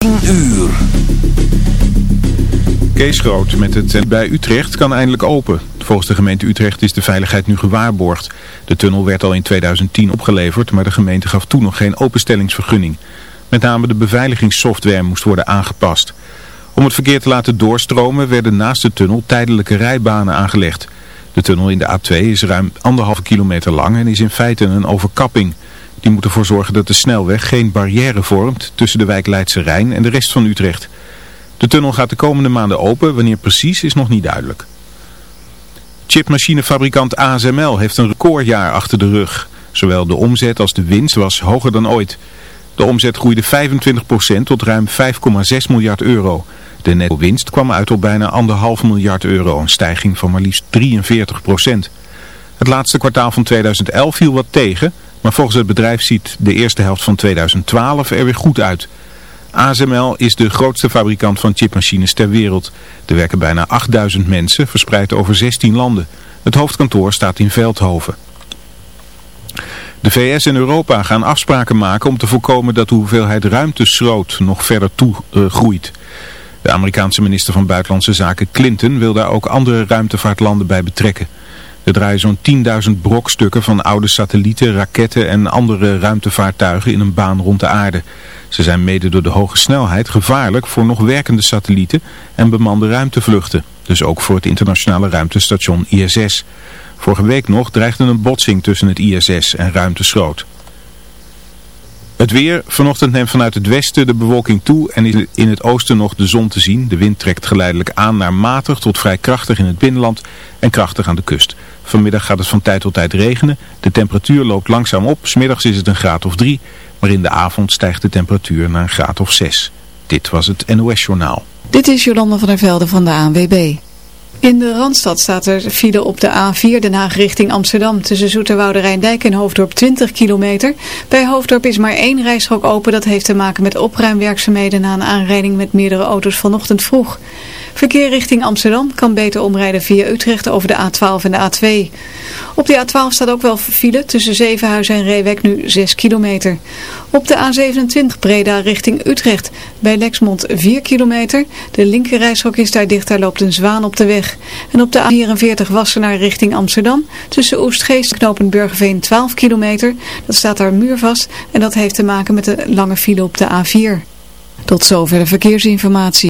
10 uur. Kees Groot met het bij Utrecht kan eindelijk open. Volgens de gemeente Utrecht is de veiligheid nu gewaarborgd. De tunnel werd al in 2010 opgeleverd, maar de gemeente gaf toen nog geen openstellingsvergunning. Met name de beveiligingssoftware moest worden aangepast. Om het verkeer te laten doorstromen werden naast de tunnel tijdelijke rijbanen aangelegd. De tunnel in de A2 is ruim anderhalve kilometer lang en is in feite een overkapping. Die moet ervoor zorgen dat de snelweg geen barrière vormt tussen de wijk Leidse Rijn en de rest van Utrecht. De tunnel gaat de komende maanden open, wanneer precies is nog niet duidelijk. Chipmachinefabrikant ASML heeft een recordjaar achter de rug. Zowel de omzet als de winst was hoger dan ooit. De omzet groeide 25% tot ruim 5,6 miljard euro. De netto winst kwam uit op bijna 1,5 miljard euro, een stijging van maar liefst 43%. Het laatste kwartaal van 2011 viel wat tegen, maar volgens het bedrijf ziet de eerste helft van 2012 er weer goed uit. ASML is de grootste fabrikant van chipmachines ter wereld. Er werken bijna 8000 mensen, verspreid over 16 landen. Het hoofdkantoor staat in Veldhoven. De VS en Europa gaan afspraken maken om te voorkomen dat de hoeveelheid ruimteschroot nog verder toegroeit. de Amerikaanse minister van Buitenlandse Zaken Clinton wil daar ook andere ruimtevaartlanden bij betrekken. Er draaien zo'n 10.000 brokstukken van oude satellieten, raketten en andere ruimtevaartuigen in een baan rond de aarde. Ze zijn mede door de hoge snelheid gevaarlijk voor nog werkende satellieten en bemande ruimtevluchten. Dus ook voor het internationale ruimtestation ISS. Vorige week nog dreigde een botsing tussen het ISS en ruimteschroot. Het weer. Vanochtend neemt vanuit het westen de bewolking toe en is in het oosten nog de zon te zien. De wind trekt geleidelijk aan naar matig tot vrij krachtig in het binnenland en krachtig aan de kust. Vanmiddag gaat het van tijd tot tijd regenen. De temperatuur loopt langzaam op. Smiddags is het een graad of drie. Maar in de avond stijgt de temperatuur naar een graad of zes. Dit was het NOS Journaal. Dit is Jolanda van der Velde van de ANWB. In de Randstad staat er file op de A4 Den Haag richting Amsterdam tussen Zoeterwoude Rijndijk en Hoofddorp 20 kilometer. Bij Hoofddorp is maar één rijstrook open. Dat heeft te maken met opruimwerkzaamheden na een aanrijding met meerdere auto's vanochtend vroeg. Verkeer richting Amsterdam kan beter omrijden via Utrecht over de A12 en de A2. Op de A12 staat ook wel file tussen Zevenhuizen en Reewek nu 6 kilometer. Op de A27 Breda richting Utrecht bij Lexmond 4 kilometer. De linkerrijstrook is daar dicht, daar loopt een zwaan op de weg. En op de A44 Wassenaar richting Amsterdam tussen Oostgeest en Knopenburgerveen 12 kilometer. Dat staat daar muurvast en dat heeft te maken met de lange file op de A4. Tot zover de verkeersinformatie.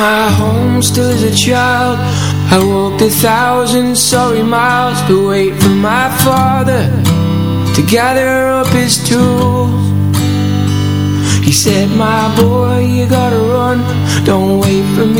My home still as a child. I walked a thousand sorry miles to wait for my father To gather up his tools. He said, my boy, you gotta run. Don't wait for me,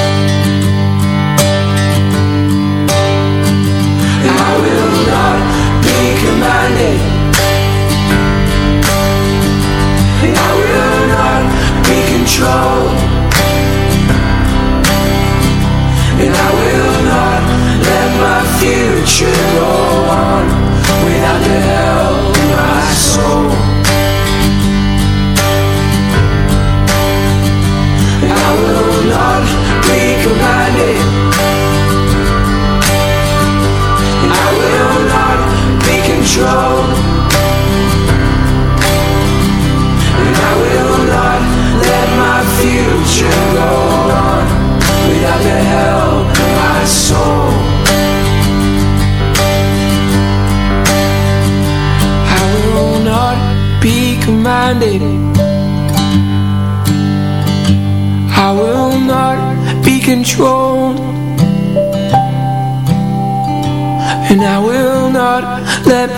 future go on Without the help of my soul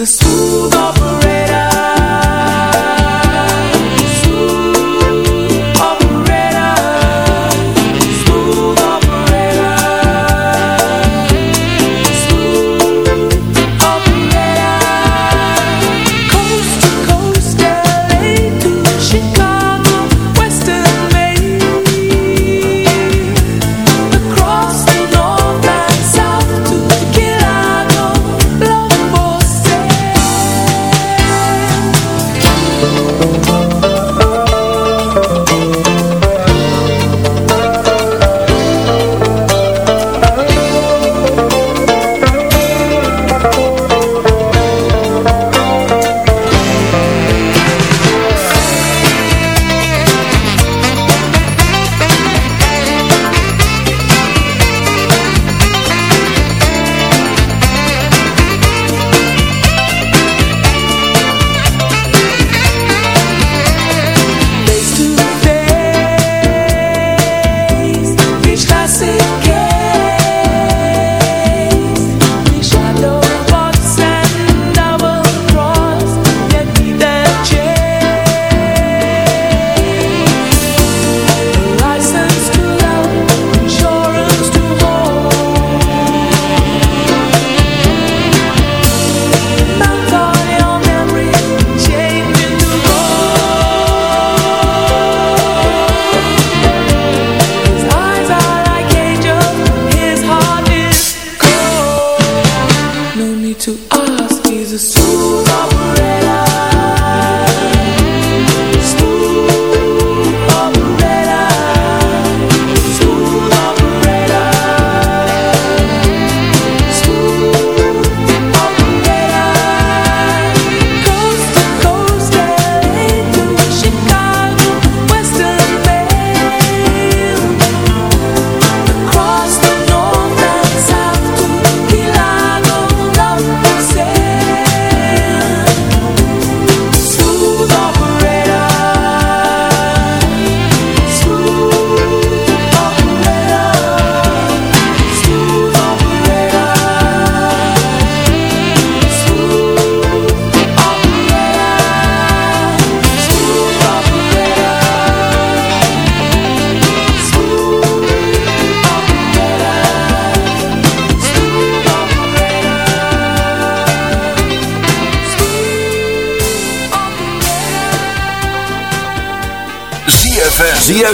De swoop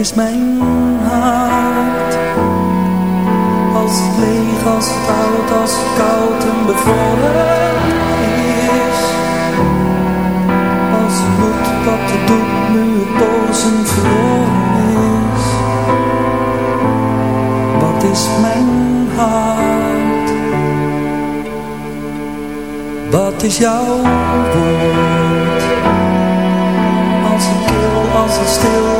Is mijn hart? Als leeg, als oud, als koud en bevroren is. Als bloed wat het doet nu het bozen verloren is. Wat is mijn hart? Wat is jouw woord? Als het kil, als het stil,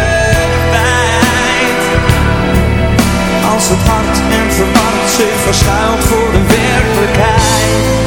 Als hart en verward zich verschuilt voor de werkelijkheid.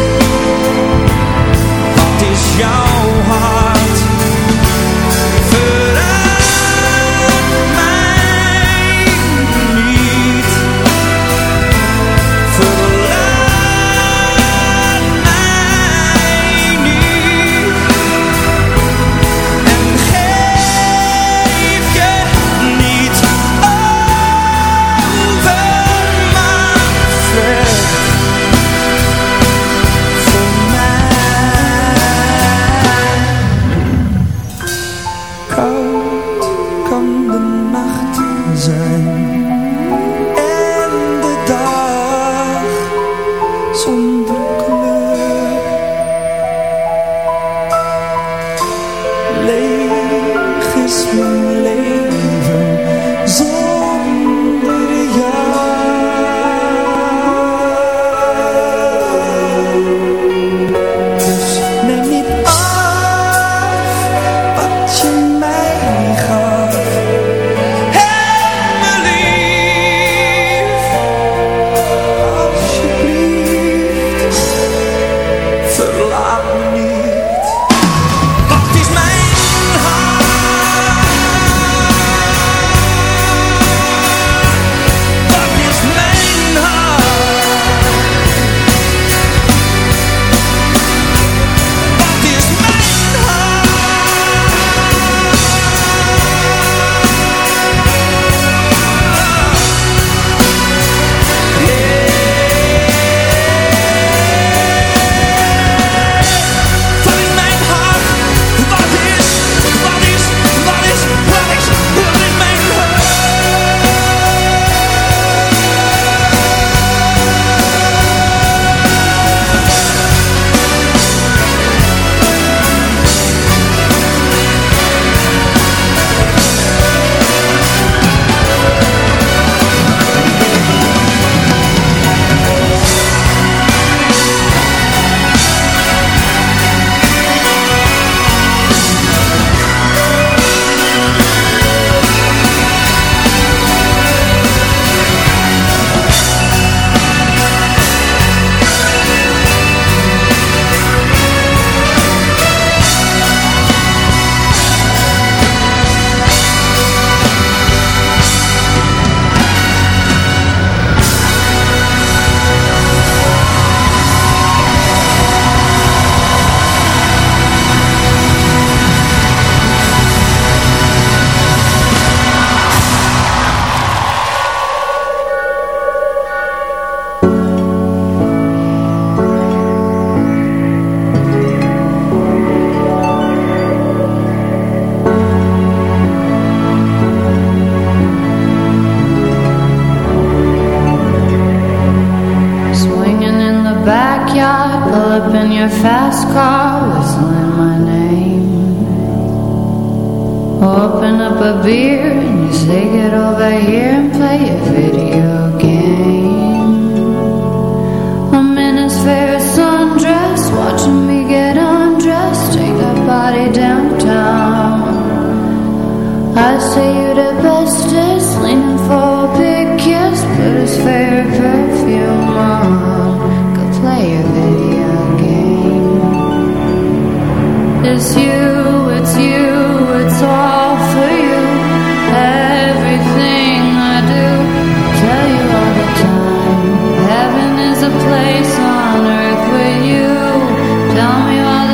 a place on earth with you. Tell me why.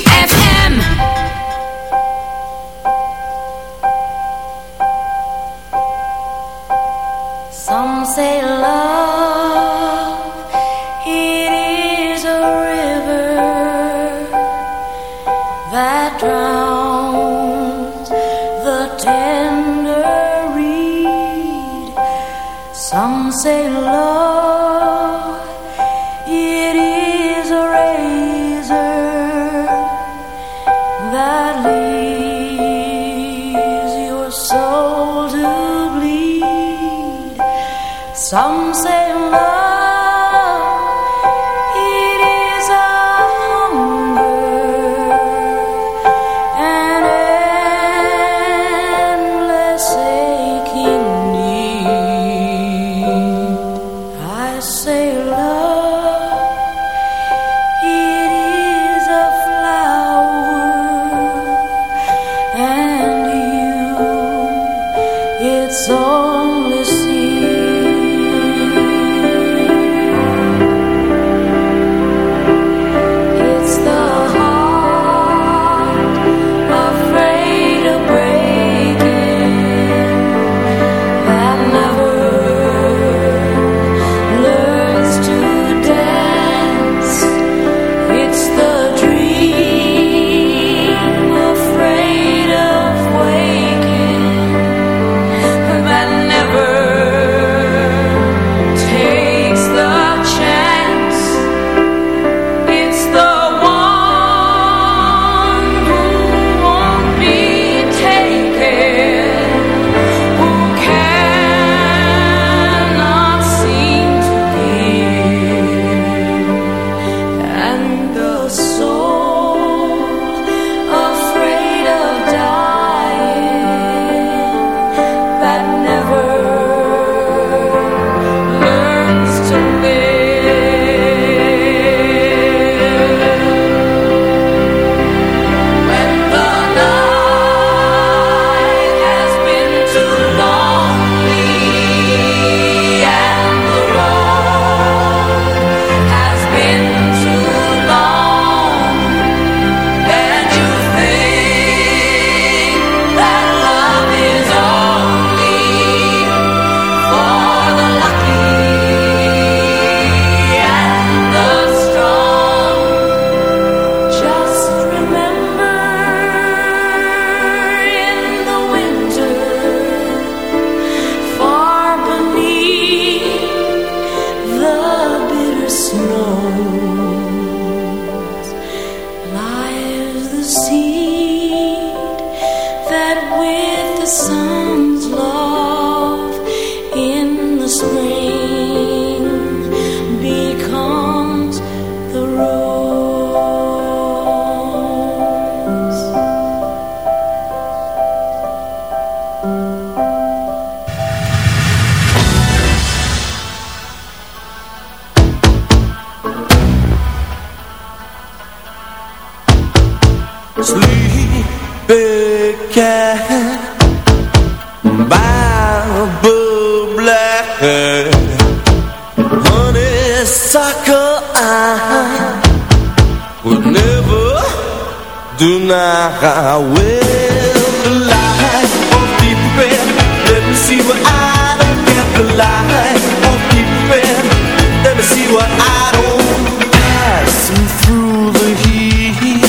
pass through the heat.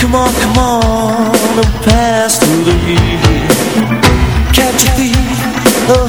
Come on, come on, the past through the heat. Catch a thief, a